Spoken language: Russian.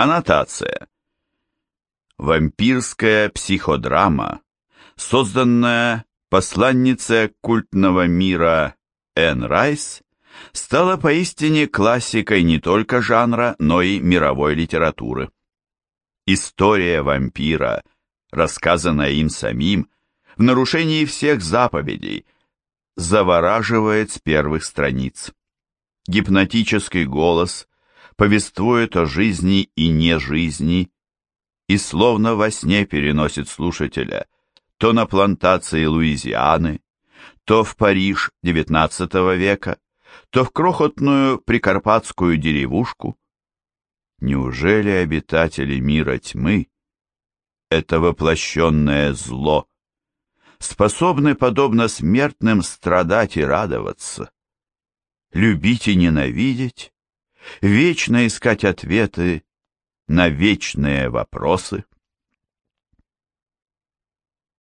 Аннотация. Вампирская психодрама, созданная посланницей культного мира Энн Райс, стала поистине классикой не только жанра, но и мировой литературы. История вампира, рассказанная им самим, в нарушении всех заповедей, завораживает с первых страниц. Гипнотический голос повествует о жизни и не жизни, и словно во сне переносит слушателя то на плантации Луизианы, то в Париж XIX века, то в крохотную прикарпатскую деревушку. Неужели обитатели мира тьмы — это воплощенное зло, способны, подобно смертным, страдать и радоваться, любить и ненавидеть, вечно искать ответы на вечные вопросы?